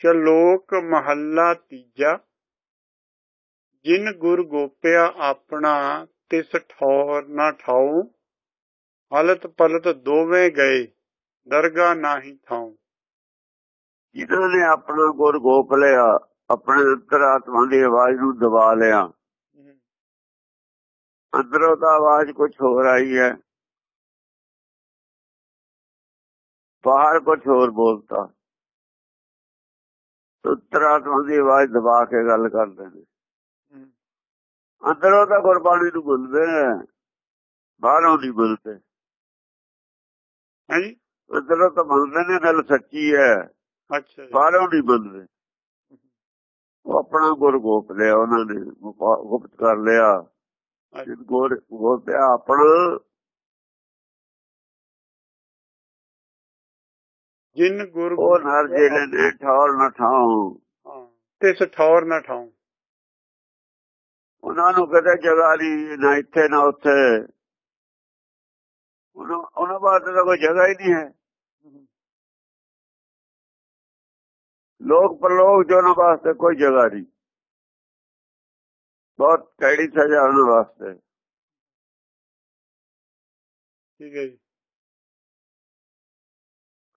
ਸ਼ਲੋਕ ਮਹੱਲਾ ਤੀਜਾ ਜਿਨ ਗੁਰ ਗੋਪਿਆ ਆਪਣਾ ਤਿਸ ਠੌਰ ਨਾ ਠਾਉ ਹਲਤ ਪਲਤ ਦੋਵੇਂ ਗਏ ਦਰਗਾ ਨਾਹੀ ਥਾਉ। ਜਿਨ੍ਹਾਂ ਨੇ ਆਪਣਾ ਗੁਰ ਗੋਪ ਲਿਆ ਆਪਣੇ ਅੰਤਰਾਤਮਾ ਦੀ ਆਵਾਜ਼ ਨੂੰ ਦਬਾ ਲਿਆ। ਅੰਦਰੋਂ ਤਾਂ ਆਵਾਜ਼ ਕੁਝ ਹੋਰ ਆਈ ਹੈ। ਬਾਹਰ ਕੁਝ ਹੋਰ ਬੋਲਤਾ। ਅੰਤਰਾਤਮਾ ਦੀ ਆਵਾਜ਼ ਦਬਾ ਕੇ ਗੱਲ ਕਰਦੇ ਨੇ ਅੰਦਰੋਂ ਤਾਂ ਗੁਰਬਾਣੀ ਨੂੰ ਬੋਲਦੇ ਨੇ ਬਾਹਰੋਂ ਨਹੀਂ ਬੋਲਦੇ। ਹਾਂਜੀ ਅੰਦਰੋਂ ਤਾਂ ਬੋਲਦੇ ਨੇ ਗੱਲ ਸੱਚੀ ਹੈ। ਅੱਛਾ ਬਾਹਰੋਂ ਨਹੀਂ ਬੋਲਦੇ। ਉਹ ਆਪਣਾ ਗੁਰ ਗੋਪ ਲਿਆ ਉਹਨਾਂ ਨੇ ਗੁਪਾ- ਗੁਪਤ ਕਰ ਲਿਆ। ਗੁਰ ਗੋਪਿਆ ਆਪਣਾ। ਜਿਨ ਗੁਰ ਉਹ ਨਰ ਜਿਹੜੇ ਨੇ ਠੌਰ ਨਾ ਠਾਉ ਹਾਂ, ਤਿਸ ਠੌਰ ਨਾ ਠਾਉ ਉਹਨਾਂ ਨੂੰ ਕਦੇ ਜਗ੍ਹਾ ਨਹੀਂ ਨਾ ਇੱਥੇ ਨਾ ਉੱਥੇ। ਉਹਨਾਂ ਬਾਅਦ ਤਾਂ ਕੋਈ ਜਗ੍ਹਾ ਹੀ ਨਹੀਂ ਹੈ। ਲੋਕ ਪਰਲੋਕ ਜੋ ਉਹਨਾਂ ਵਾਸਤੇ ਕੋਈ ਜਗ੍ਹਾ ਨਹੀਂ ਬਹੁਤ ਕਿਹੜੀ ਸਜ਼ਾ ਉਹਨਾਂ ਵਾਸਤੇ। ਠੀਕ ਹੈ ਜੀ।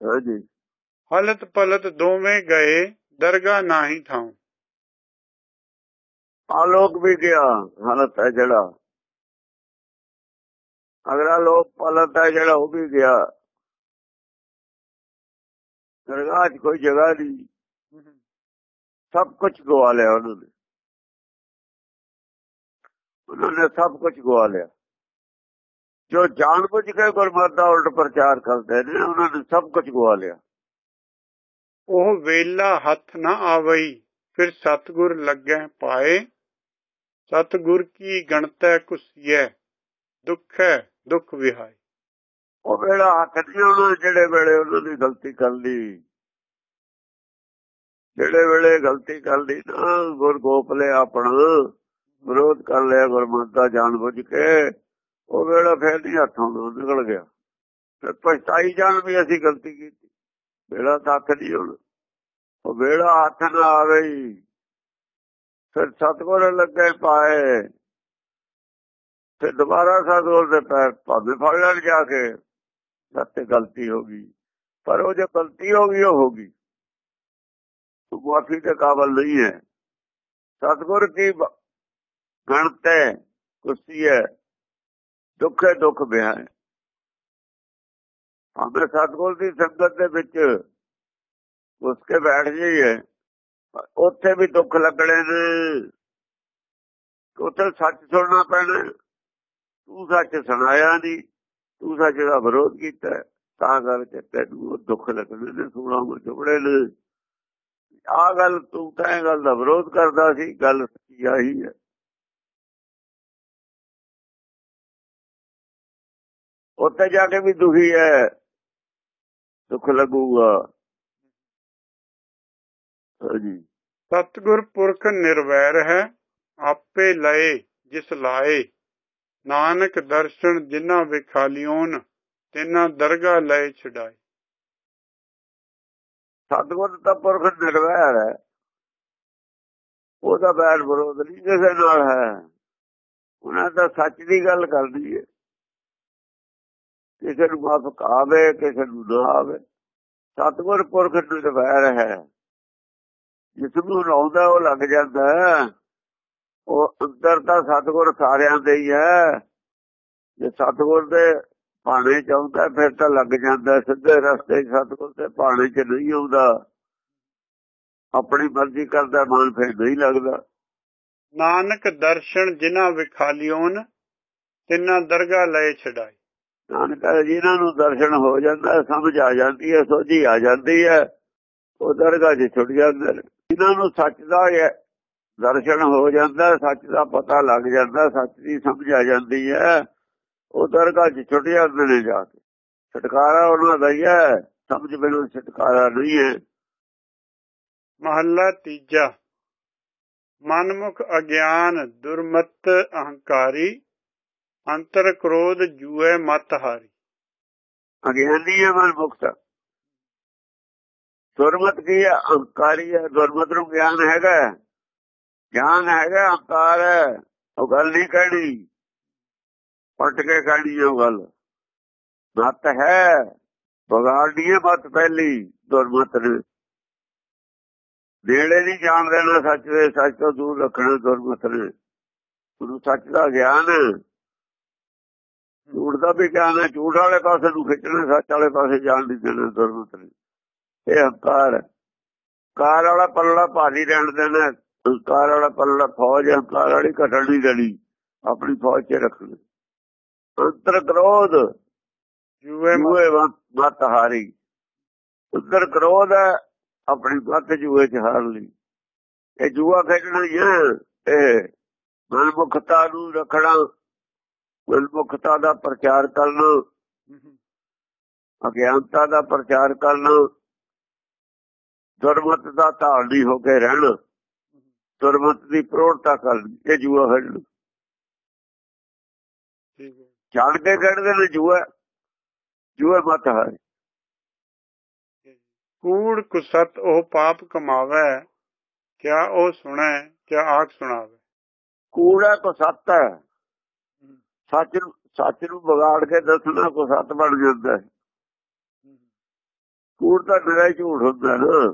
ਹਾਂਜੀ ਹਲਤ ਪਲਤ ਦੋਵੇਂ ਗਏ ਦਰਗਾ ਨਾਹੀ ਥਾਉ ਆਲੋਕ ਵੀ ਗਿਆ ਹਾਲਤ ਹੈ ਜਿਹੜਾ ਅਗਲਾ ਲੋਕ ਪਲਤ ਹੈ ਜਿਹੜਾ ਉਹ ਵੀ ਗਿਆ ਦਰਗਾਹ 'ਚ ਕੋਈ ਜਗ੍ਹਾ ਨਹੀਂ ਸਭ ਕੁਝ ਗਵਾ ਲਿਆ ਉਹਨਾਂ ਨੇ ਉਹਨਾਂ ਨੇ ਸਭ ਕੁਝ ਗਵਾ ਲਿਆ ਜੋ ਜਾਣ ਬੁੱਝ ਕੇ ਗੁਰਮਤਿ ਦਾ ਉਲਟ ਪ੍ਰਚਾਰ ਕਰਦੇ ਨੇ ਉਹਨਾਂ ਨੇ ਸਭ ਕੁਝ ਗਵਾ ਲਿਆ ਉਹ ਵੇਲਾ ਹੱਥ ਨਾ ਆਵਈ, ਫਿਰ ਸਤਗੁਰ ਲੱਗੈ ਪਾਏ। ਸਤਗੁਰ ਕੀ ਗਣਤੈ ਕੁਸੀਐ, ਦੁੱਖੈ ਦੁੱਖ ਵਿਹਾਈ ਉਹ ਵੇਲਾ ਹੱਥ ਨਹੀਂ ਉਹਨਾਂ ਜਿਹੜੇ ਵੇਲੇ ਉਹਨਾਂ ਦੀ ਗਲਤੀ ਕਰ ਲਈ। ਜਿਹੜੇ ਵੇਲੇ ਗਲਤੀ ਕਰ ਲਈ ਨਾ, ਗੁਰ ਗੋਪ ਲਿਆ ਆਪਣਾ ਵਿਰੋਧ ਕਰ ਲਿਆ ਗੁਰਮਤਿ ਦਾ ਜਾਣ ਬੁੱਝ ਕੇ, ਉਹ ਵੇਲਾ ਫੇਰ ਨਹੀਂ ਹੱਥੋਂ ਨਿਕਲ ਗਿਆ। ਫਿਰ ਪਛਤਾਈ ਜਾਣ ਵੀ ਅਸੀਂ ਗਲਤੀ ਕੀਤੀ। ਵੇੜਾ ਤੱਕ ਨਹੀਂ ਹੁਣ ਉਹ ਵੇਲਾ ਹੱਥ ਨਾ ਆਵੇ ਹੀ। ਫਿਰ ਸਤਗੁਰ ਲੱਗੇ ਪਾਏ। ਫਿਰ ਦੁਬਾਰਾ ਸਤਗੁਰ ਦੇ ਪੈਰ ਭਾਵੇਂ ਫੜ ਲੈਣ ਜਾ ਕੇ ਸੱਤੇ ਗਲਤੀ ਹੋ ਗਈ। ਪਰ ਉਹ ਜੇ ਗਲਤੀ ਹੋ ਗਈ, ਉਹ ਹੋ ਗਈ। ਉਹ ਮਾਫੀ ਦੇ ਕਾਬਲ ਨਹੀਂ ਹੈ। ਸਤਗੁਰ ਕੀ ਬ- ਗਣਤ ਹੈ, ਕੁਰਸੀ ਹੈ, ਦੁੱਖ ਹੈ, ਦੁੱਖ ਬਿਆ ਹੈ ਸਤਗੁਰ ਦੀ ਸੰਗਤ ਦੇ ਵਿੱਚ ਉਸ ਕੇ ਬੈਠ ਜਾਈਏ ਉੱਥੇ ਵੀ ਦੁੱਖ ਲੱਗਣੇ ਨੇ। ਉੱਥੇ ਸੱਚ ਸੁਣਨਾ ਪੈਣਾ ਤੂੰ ਸੱਚ ਸੁਣਾਇਆ ਨਹੀਂ। ਤੂੰ ਸੱਚ ਦਾ ਵਿਰੋਧ ਕੀਤਾ ਹੈ। ਤਾਂ ਕਰਕੇ ਤੈਨੂੰ ਦੁੱਖ ਲੱਗਣੇ ਨੇ, ਸੂਲਾਂ ਵਿੱਚ ਚੁਬੜੇ ਨੇ। ਆ ਗੱਲ ਤੂੰ ਤਾਂ ਇਹ ਗੱਲ ਦਾ ਵਿਰੋਧ ਕਰਦਾ ਸੀ। ਗੱਲ ਸੱਚੀ ਆਹੀ ਹੈ। ਉੱਥੇ ਜਾ ਕੇ ਵੀ ਦੁਖੀ ਹੈ। ਦੁੱਖ ਲੱਗੂਗਾ। ਹਾਂਜੀ ਸਤਗੁਰ ਪੁਰਖ ਨਿਰਵੈਰ ਹੈ ਆਪੇ ਲਏ ਜਿਸ ਲਾਏ। ਨਾਨਕ ਦਰਸ਼ਨ ਜਿਨ੍ਹਾਂ ਵਿਖਾਲਿਓਨ ਤਿਨਾਂ ਦਰਗਾ ਲਏ ਛਡਾਏ। ਸਤਗੁਰ ਦਾ ਪੁਰਖ ਨਿਰਵੈਰ ਹੈ। ਉਹਦਾ ਬੈਰ ਵਿਰੋਧ ਨਹੀਂ ਕਿਸੇ ਨਾਲ ਹੈ। ਉਹਨਾਂ ਦਾ ਸੱਚ ਦੀ ਗੱਲ ਕਰਦੀ ਹੈ। ਕਿਸੇ ਨੂੰ ਮਾਫਕ ਆਵੇ, ਕਿਸੇ ਨੂੰ ਨਾ ਆਵੇ। ਸਤਗੁਰ ਪੁਰਖ ਨਿਰਵੈਰ ਹੈ। ਜਿਸ ਨੂੰ ਲਾਉਂਦਾ ਉਹ ਲੱਗ ਜਾਂਦਾ। ਹੈ। ਉਹ ਅੰਦਰ ਤਾਂ ਸਤਗੁਰ ਸਾਰਿਆਂ ਦੇ ਹੀ ਹੈ। ਜੇ ਸਤਗੁਰ ਦੇ ਪਾਣੇ ਚਾਹੁੰਦਾ ਫਿਰ ਤਾਂ ਲੱਗ ਜਾਂਦਾ। ਸਿੱਧੇ ਰਸਤੇ 'ਚ ਸਤਗੁਰ ਦੇ ਪਾਣੇ 'ਚ ਨਹੀਂ ਆਉਂਦਾ। ਆਪਣੀ ਮਰਜ਼ੀ ਕਰਦਾ, ਮਨ ਫਿਰ ਨਹੀਂ ਲੱਗਦਾ। ਨਾਨਕ ਦਰਸ਼ਨ ਜਿਨ੍ਹਾਂ ਵਿਖਾਲਿਓਨ, ਤਿਨਾਂ ਦਰਗਾ ਲਏ ਛਡਾਏ। ਨਾਨਕ ਜਿਹਨਾਂ ਨੂੰ ਦਰਸ਼ਨ ਹੋ ਜਾਂਦਾ, ਸਮਝ ਆ ਜਾਂਦੀ ਹੈ, ਸੋਝੀ ਆ ਜਾਂਦੀ ਹੈ, ਉਹ ਦਰਗਾਹ 'ਚ ਛੁੱਟ ਜਾਂਦੇ ਨੇ। ਜਿਨ੍ਹਾਂ ਨੂੰ ਸੱਚ ਦਾ ਦਰਸ਼ਨ ਹੋ ਜਾਂਦਾ, ਸੱਚ ਦਾ ਪਤਾ ਲੱਗ ਜਾਂਦਾ, ਸੱਚ ਦੀ ਸਮਝ ਆ ਜਾਂਦੀ ਹੈ, ਉਹ ਦਰਗਾਹ 'ਚ ਛੁੱਟ ਜਾਂਦੇ ਨੇ ਜਾ ਕੇ। ਛਟਕਾਰਾ ਉਹਨਾਂ ਦਾ ਹੀ ਹੈ, ਸਮਝ ਬਿਨਾਂ ਛਟਕਾਰਾ ਨਹੀਂ ਹੈ। ਮਹੱਲਾ ਤੀਜਾ। ਮਨਮੁਖ ਅਗਿਆਨ ਦੁਰਮਤ ਅਹੰਕਾਰੀ ਅੰਤਰ ਕ੍ਰੋਧ ਜੂਏ ਮਤ ਹਾਰੀ। ਅਗਿਆਨੀ ਹੈ ਮਨ ਮੁਕਤ। ਦੁਰਮਤ ਕੀ ਹੈ? ਅਹੰਕਾਰੀ ਹੈ। ਦੁਰਮਤ ਨੂੰ ਗਿਆਨ ਹੈਗਾ ਗਿਆਨ ਹੈਗਾ, ਅਹੰਕਾਰ ਹੈ। ਉਹ ਗੱਲ ਨਹੀਂ ਕਹਿਣੀ। ਪਲਟ ਕੇ ਕਹਿਣੀ ਉਹ ਗੱਲ। ਮਤ ਹੈ। ਬਗਾੜਨੀ ਹੈ ਮਤ ਪਹਿਲੀ, ਦੁਰਮਤ ਨੇ। ਨੇੜੇ ਨਹੀਂ ਜਾਣ ਦੇਣਾ ਸੱਚ ਦੇ, ਸੱਚ ਤੋਂ ਦੂਰ ਰੱਖਣਾ ਦੁਰਮਤ ਨੇ। ਗੁਰੂ ਸੱਚ ਦਾ ਗਿਆਨ ਹੈ। ਝੂਠ ਦਾ ਵੀ ਗਿਆਨ ਹੈ ਝੂਠ ਵਾਲੇ ਪਾਸੇ ਨੂੰ ਖਿੱਚਣਾ ਸੱਚ ਵਾਲੇ ਪਾਸੇ ਜਾਣ ਨਹੀਂ ਦੇਣਾ ਦੁਰਮਤ ਨੇ ਇਹ ਹੰਕਾਰ ਕਾਰ ਵਾਲਾ ਪੱਲਾ ਭਾਰੀ ਰਹਿਣ ਦੇਣਾ ਹੰਕਾਰ ਵਾਲਾ ਪੱਲਾ ਫੌਜ ਹੰਕਾਰ ਵਾਲੀ ਘਟਣ ਨਹੀਂ ਦੇਣੀ। ਆਪਣੀ ਫੌਜ 'ਚ ਰੱਖਣੀ। ਅੰਤਰ ਕ੍ਰੋਧ। ਜੂਏ ਮਤ। ਹਾਰੀ। ਅੰਦਰ ਕ੍ਰੋਧ ਹੈ ਆਪਣੀ ਮਤ ਜੂਏ 'ਚ ਹਾਰ ਲਈ। ਇਹ ਜੂਆ ਖੇਡਣਾ ਹੀ ਹੈ। ਇਹ ਮਨਮੁਖਤਾ ਨੂੰ ਰੱਖਣਾ ਮਨਮੁਖਤਾ ਦਾ ਪ੍ਰਚਾਰ ਕਰਨਾ ਅਗਿਆਨਤਾ ਦਾ ਪ੍ਰਚਾਰ ਕਰਨਾ ਦੁਰਮਤ ਦਾ ਧਾਰਨੀ ਹੋ ਕੇ ਰਹਿਣਾ ਦੁਰਮਤ ਦੀ ਪ੍ਰੋੜਤਾ ਕਰਨੀ ਇਹ ਜੂਆ ਖੇਡਣਾ ਠੀਕ ਹੈ। ਜਾਣ ਕੇ ਖੇਡਦੇ ਨੇ ਜੂਆ ਜੂਆ ਮਤ ਹੈ। ਕੂੜ ਕੁਸਤ ਉਹ ਪਾਪ ਕਮਾਵੇ ਕਿਆ ਉਹ ਸੁਣੈ ਕਿਆ ਆਖ ਸੁਣਾਵੇ। ਕੂੜਾ ਕੋ ਸੱਤ ਹੈ। ਸੱਚ ਨੂੰ ਸੱਚ ਨੂੰ ਵਿਗਾੜ ਕੇ ਦੱਸਣਾ ਕੋ ਸੱਤ ਬਣ ਜਾਂਦਾ ਹੈ। ਕੂੜ ਨਿਰਾ ਹੀ ਝੂਠ ਹੁੰਦਾ ਨਾ।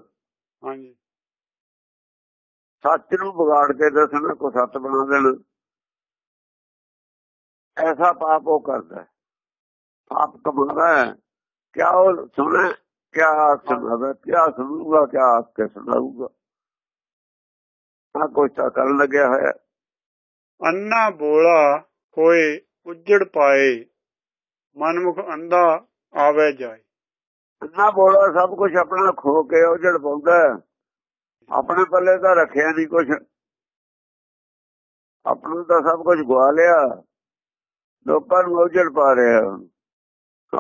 ਹਾਂਜੀ। ਸੱਚ ਨੂੰ ਵਿਗਾੜ ਕੇ ਦੱਸਣਾ ਕੋ ਸੱਤ ਬਣਾ ਦੇਣਾ। ਐਸਾ ਪਾਪ ਉਹ ਕਰਦਾ ਹੈ। ਪਾਪ ਕਮਾਉਂਦਾ ਹੈ। ਕਿਆ ਉਹ ਸੁਣੇ ਕਿਆ ਸੁਣਾਵੇ? ਕਿਆ ਸੁਣੂਗਾ? ਕਿਆ ਆਪ ਕੇ ਸੁਣਾਊਗਾ? ਆ ਕੁਛ ਤਾਂ ਕਰਨ ਲੱਗਿਆ ਹੋਇਆ। ਅੰਨਾ ਬੋਲਾ ਹੋਏ ਉਜੜ ਪਾਏ, ਮਨਮੁਖ ਅੰਧਾ ਆਵੇ ਜਾਏ। ਨਾ ਬੋਲਾ ਸਭ ਕੁਝ ਆਪਣਾ ਖੋ ਕੇ ਉਜੜ ਪਾਉਂਦਾ ਆਪਣੇ ਪੱਲੇ ਤਾਂ ਰੱਖਿਆ ਨਹੀਂ ਕੁਝ ਆਪਣਾ ਤਾਂ ਸਭ ਕੁਝ ਗਵਾ ਲਿਆ। ਲੋਕਾਂ ਨੂੰ ਉਜੜ ਪਾ ਰਿਹਾ।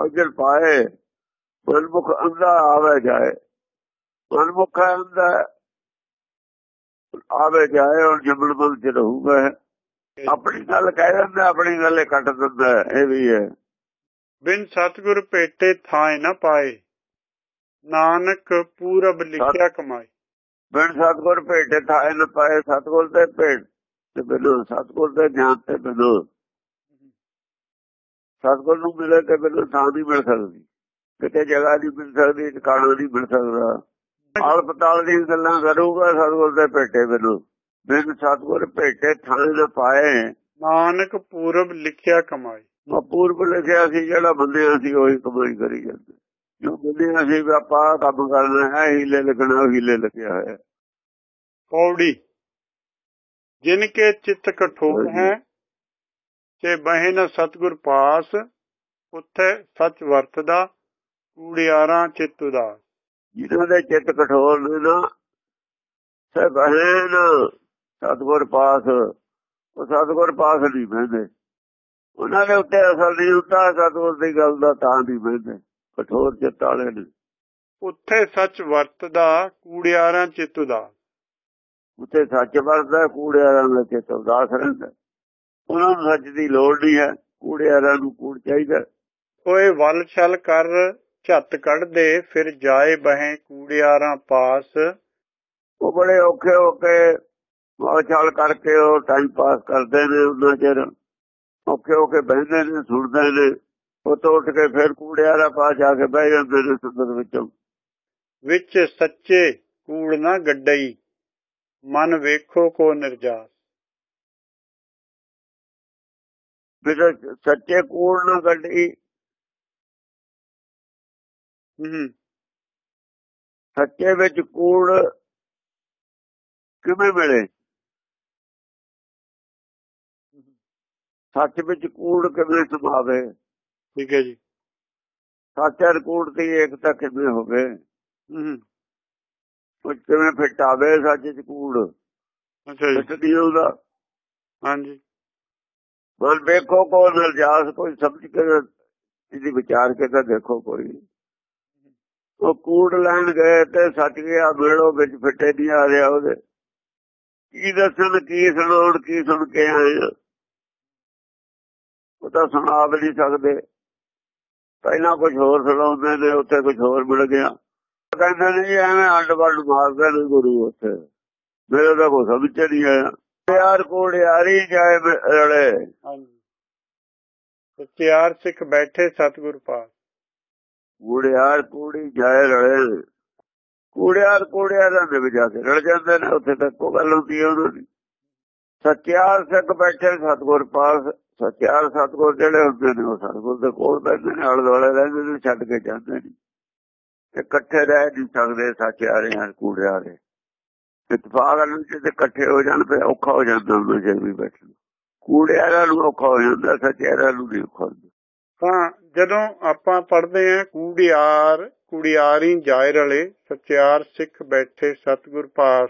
ਉਜੜ ਪਾਏ, ਮਨਮੁਖ ਅੰਦਾ ਆਵੇ ਜਾਏ। ਮਨਮੁਖ ਅੰਧਾ ਆਵੇ ਜਾਏ ਔਰ ਜੰਮਣ ਬਲ ਚ ਰਹੂਗਾ। ਆਪਣੀ ਗੱਲ ਕਹਿ ਦਿੰਦਾ ਆਪਣੀ ਗੱਲ ਕੱਟ ਦਿੰਦਾ ਇਹ ਵੀ ਹੈ। ਬਿਨ ਸਤਗੁਰ ਭੇਟੇ ਥਾਏ ਨਾ ਪਾਏ ਨਾਨਕ ਪੂਰਬ ਲਿਖਿਆ ਕਮਾਏ। ਬਿਨ ਸਤਗੁਰ ਭੇਟੇ ਥਾਏ ਨ ਪਾਏ ਸਤਗੁਰ ਤੇ ਭੇਟ ਤੇ ਬਿਨੋ ਸਤਗੁਰ ਦੇ ਗਿਆਨ ਤੇ ਬਿਨੋ। ਸਤਗੁਰ ਨੂੰ ਮਿਲੇ ਤੇ ਬਿਨੋ ਥਾਂ ਨਹੀਂ ਮਿਲ ਸਕਦੀ ਕਿਤੇ ਜਗ੍ਹਾ ਨਹੀਂ ਮਿਲ ਸਕਦੀ ਟਿਕਾਣਾ ਨਹੀਂ ਮਿਲ ਸਕਦਾ। ਆਲ ਪਤਾਲ ਦੀ ਗੱਲਾਂ ਕਰੂਗਾ ਸਤਗੁਰ ਦੇ ਭੇਟੇ ਬਿਨੋ। ਬਿਨ ਸਤਗੁਰ ਭੇਟੇ ਥਾਂ ਨ ਪਾਏ। ਨਾਨਕ ਪੂਰਬ ਲਿਖਿਆ ਕਮਾਏ ਉਹ ਪੂਰਬ ਲਿਖਿਆ ਸੀ ਜਿਹੜਾ ਬੰਦੇ ਅਸੀਂ ਉਹੀ ਕਮਾਈ ਕਰੀ ਜਾਂਦੇ। ਜੋ ਬੰਦੇ ਅਸੀਂ ਵੀ ਆਪਾਂ ਕੰਮ ਕਰਨਾ ਹੈ ਹੀਲੇ ਲਿਖਣਾ ਉਹ ਹੀਲੇ ਲਿਖਿਆ ਹੋਇਆ। ਪੌੜੀ ਜਿਨ ਕੇ ਚਿੱਤ ਕਠੋਰ ਹੈ ਤੇ ਬਹਿ ਨ ਸਤਗੁਰ ਪਾਸ ਉੱਥੇ ਸੱਚ ਵਰਤਦਾ ਕੂੜਿਆਰਾਂ ਚਿੱਤ ਉਦਾਸ। ਜਿਨ੍ਹਾਂ ਦੇ ਚਿੱਤ ਕਠੋਰ ਨੇ ਨਾ ਸੇ ਬਹਿਨ ਸਤਗੁਰ ਪਾਸ ਉਹ ਸਤਗੁਰ ਪਾਸ ਨਹੀਂ ਬਹਿੰਦੇ। ਉਹਨਾਂ ਦੇ ਉੱਤੇ ਅਸਰ ਨਹੀਂ ਹੁੰਦਾ ਸਤਗੁਰ ਦੀ ਗੱਲ ਦਾ ਤਾਂ ਨਹੀਂ ਬਹਿੰਦੇ। ਕਠੋਰ ਚਿੱਤ ਵਾਲੇ ਨੇ। ਉੱਥੇ ਸੱਚ ਵਰਤਦਾ ਕੂੜਿਆਰਾਂ ਚਿੱਤ ਉਦਾਸ ਉੱਤੇ ਸੱਚ ਵਰਦਾ ਕੂੜਿਆਰਾਂ ਦਾ ਚਿੱਤ ਉਦਾਸ ਰਹਿੰਦਾ। ਉਹਨਾਂ ਨੂੰ ਸੱਚ ਦੀ ਲੋੜ ਨਹੀਂ ਹੈ ਕੂੜਿਆਰਾਂ ਨੂੰ ਕੂੜ ਚਾਹੀਦਾ। ਓਏ ਵੱਲ ਛਲ ਕਰ ਝੱਤ ਕੱਢਦੇ ਫਿਰ ਜਾਏ ਬਹਿ ਕੂੜਿਆਰਾਂ ਪਾਸ। ਉਹ ਬੜੇ ਔਖੇ ਹੋ ਕੇ ਉਹ ਚਾਲ ਕਰਕੇ ਉਹ ਟਾਈਮ ਪਾਸ ਕਰਦੇ ਨੇ ਉਹਨਾਂ ਚਿਰ। ਔਖੇ ਹੋ ਕੇ ਬਹਿੰਦੇ ਨੇ ਸੁਣਦੇ ਨੇ। ਉਹ ਤੋਂ ਉੱਠ ਕੇ ਫਿਰ ਕੂੜਿਆਰਾ ਪਾਸ ਜਾ ਕੇ ਬਹਿ ਜਾਂਦੇ ਨੇ ਸੰਗਤ ਵਿੱਚੋਂ। ਵਿੱਚ ਸੱਚੇ ਕੂੜ ਨਾ ਗੱਡਈ ਮਨ ਵੇਖੋ ਕੋ ਨਿਰਜਾਸ ਫਿਰ ਸੱਚੇ ਕੂੜ ਨਾ ਗੱਡੀ ਹੂੰ। ਸੱਚੇ ਵਿੱਚ ਕੂੜ ਕਿਵੇਂ ਮਿਲੇ? ਸੱਚ ਵਿੱਚ ਕੂੜ ਕਿਵੇਂ ਸਮਾਵੇ ਠੀਕ ਹੈ ਜੀ। ਸੱਚ ਔਰ ਕੂੜ ਦੀ ਏਕਤਾ ਕਿਵੇਂ ਹੋਵੇ? ਹੂੰ ਉਹ ਕਿਵੇਂ ਫਿੱਟ ਆਵੇ ਸੱਚ ਚ ਕੂੜ? ਅੱਛਾ ਜੀ। ਹਾਂਜੀ। ਮਨ ਵੇਖੋ ਕੋ ਨਰਜਾਸ ਕੋਈ ਸਮਝ ਕੇ ਇਹਦੀ ਵਿਚਾਰ ਕੇ ਤਾਂ ਦੇਖੋ ਕੋਈ। ਉਹ ਕੂੜ ਲੈਣ ਗਏ ਤੇ ਸੱਚ ਗਿਆ ਮੇੜੋ ਵਿੱਚ ਫਿੱਟੇ ਨਹੀਂ ਆ ਰਿਹਾ ਉਹਦੇ। ਕੀ ਦੱਸਣ ਕੀ ਸੁਣਾਉਣ ਕੀ ਸੁਣ ਕੇ ਆਏ ਆ? ਉਹ ਤਾਂ ਸੁਣਾ ਵੀ ਨਹੀਂ ਸਕਦੇ। ਪਹਿਲਾਂ ਕੁਝ ਹੋਰ ਸੁਣਾਉਂਦੇ ਨੇ ਉੱਥੇ ਕੁਝ ਹੋਰ ਮਿਲ ਗਿਆ। ਕਹਿੰਦੇ ਨੇ ਜੀ ਐਵੇਂ ਅੰਡ ਵੱਡ ਮਾਰਦੇ ਨੇ ਗੁਰੂ ਉੱਥੇ। ਮੇਰੇ ਤਾਂ ਕੋਈ ਸਮਝ ਨਹੀਂ ਆਇਆ। ਯਾਰ ਕੋੜਿਆਰੀ ਜਾਏ ਰਲੇ। ਹਾਂਜੀ। ਸਚਿਆਰ ਸਿੱਖ ਬੈਠੇ ਸਤਿਗੁਰ ਪਾਸ। ਕੂੜਿਆਰ ਕੂੜੀ ਜਾਏ ਰਲੇ। ਕੂੜਿਆਰ ਕੂੜਿਆਰਾਂ ਦੇ ਵਿੱਚ ਕੇ ਰਲ ਜਾਂਦੇ ਨੇ ਉੱਥੇ ਤੱਕ ਉਹ ਗੱਲ ਹੁੰਦੀ ਹੈ ਉਹਨਾਂ ਦੀ। ਸੱਚਿਆਰ ਸਿੱਖ ਬੈਠੇ ਸਤਗੁਰ ਪਾਸ। ਸੱਚਿਆਰ ਸਤਗੁਰ ਜਿਹੜੇ ਹੁੰਦੇ ਨੇ, ਉਹ ਸਤਗੁਰ ਦੇ ਕੋਲ ਬੈਠਦੇ ਨੇ, ਆਲੇ ਦੁਆਲੇ ਰਹਿੰਦੇ ਨੇ, ਛੱਡ ਕੇ ਜਾਂਦੇ ਨੇ। ਇਕੱਠੇ ਰਹਿ ਨਹੀਂ ਸਕਦੇ ਸੱਚਿਆਰੇ ਹਨ, ਕੂੜਿਆਰੇ। ਇਤਫਾਕ ਨਾਲ ਜੇ ਇਕੱਠੇ ਹੋ ਜਾਣ ਤੇ ਔਖਾ ਹੋ ਜਾਂਦਾ ਉਹਨਾਂ ਜੇ ਵੀ ਬੈਠਣ। ਕੂੜਿਆਰਾਂ ਨੂੰ ਔਖਾ ਹੋ ਜਾਂਦਾ, ਸੱਚਿਆਰਾਂ ਨੂੰ ਨਹੀਂ ਔਖਾ ਹੁੰਦਾ। ਤਾਂ ਜਦੋਂ ਆਪਾਂ ਪੜ੍ਹਦੇ ਆਂ ਕੂੜਿਆਰ, ਕੁੜਿਆਰੀ ਜਾਇਰ ਰਲੇ ਸਚਿਆਰ ਸਿੱਖ ਬੈਠੇ ਸਤਿਗੁਰ ਪਾਸ,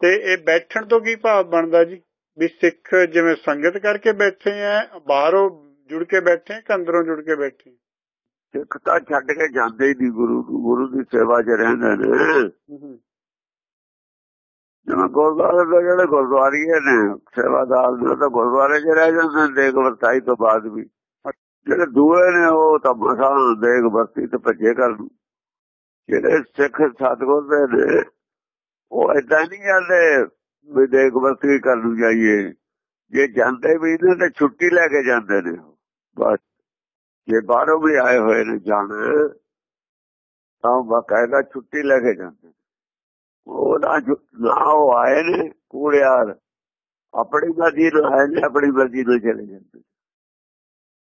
ਤੇ ਇਹ ਬੈਠਣ ਤੋਂ ਕੀ ਭਾਵ ਬਣਦਾ ਜੀ? ਵੀ ਸਿੱਖ ਜਿਵੇਂ ਸੰਗਤ ਕਰਕੇ ਬੈਠੇ ਆ ਬਾਹਰੋਂ ਜੁੜ ਕੇ ਬੈਠੇ ਕਿ ਅੰਦਰੋਂ ਜੁੜ ਕੇ ਬੈਠੇ ਸਿੱਖ ਤਾਂ ਛੱਡ ਕੇ ਜਾਂਦੇ ਹੀ ਨਹੀਂ ਗੁਰੂ ਗੁਰੂ ਦੀ ਸੇਵਾ 'ਚ ਰਹਿੰਦੇ ਨੇ। ਜਿਵੇਂ ਗੁਰਦੁਆਰੇ ਦੇ ਜਿਹੜੇ ਗੁਰਦੁਆਰੀਏ ਨੇ ਸੇਵਾਦਾਰ ਨੇ ਤਾਂ ਗੁਰਦੁਆਰੇ 'ਚ ਰਹਿ ਜਾਂਦੇ ਨੇ ਦੇਖ ਵਰਤਾਈ ਤੋਂ ਬਾਅਦ ਵੀ। ਜਿਹੜੇ ਦੂਏ ਨੇ ਉਹ ਤਾਂ ਮਸਾਂ ਦੇਖ ਵਰਤੀ ਤੇ ਭੱਜੇ ਕਰ ਜਿਹੜੇ ਸਿੱਖ ਸਤਗੁਰ ਦੇ ਨੇ ਉਹ ਏਦਾਂ ਨਹੀਂ ਜਾਂਦੇ। ਵੀ ਦੇਖ ਵਰਤੀ ਕਰ ਨੂੰ ਜਾਈਏ। ਜੇ ਜਾਂਦੇ ਵੀ ਨੇ ਤੇ ਛੁੱਟੀ ਲੈ ਕੇ ਜਾਂਦੇ ਨੇ ਬਸ। ਜੇ ਬਾਹਰੋਂ ਵੀ ਆਏ ਹੋਏ ਨੇ ਜਾਣ, ਤਾਂ ਬਕਾਇਦਾ ਛੁੱਟੀ ਲੈ ਕੇ ਜਾਂਦੇ ਉਹ ਨਾ ਨਾ ਉਹ ਆਏ ਨੇ ਕੂੜਿਆਰ। ਆਪਣੀ ਮਰਜ਼ੀ ਨਾਲ ਆਏ ਨੇ, ਆਪਣੀ ਮਰਜ਼ੀ ਨਾਲ ਚਲੇ ਜਾਂਦੇ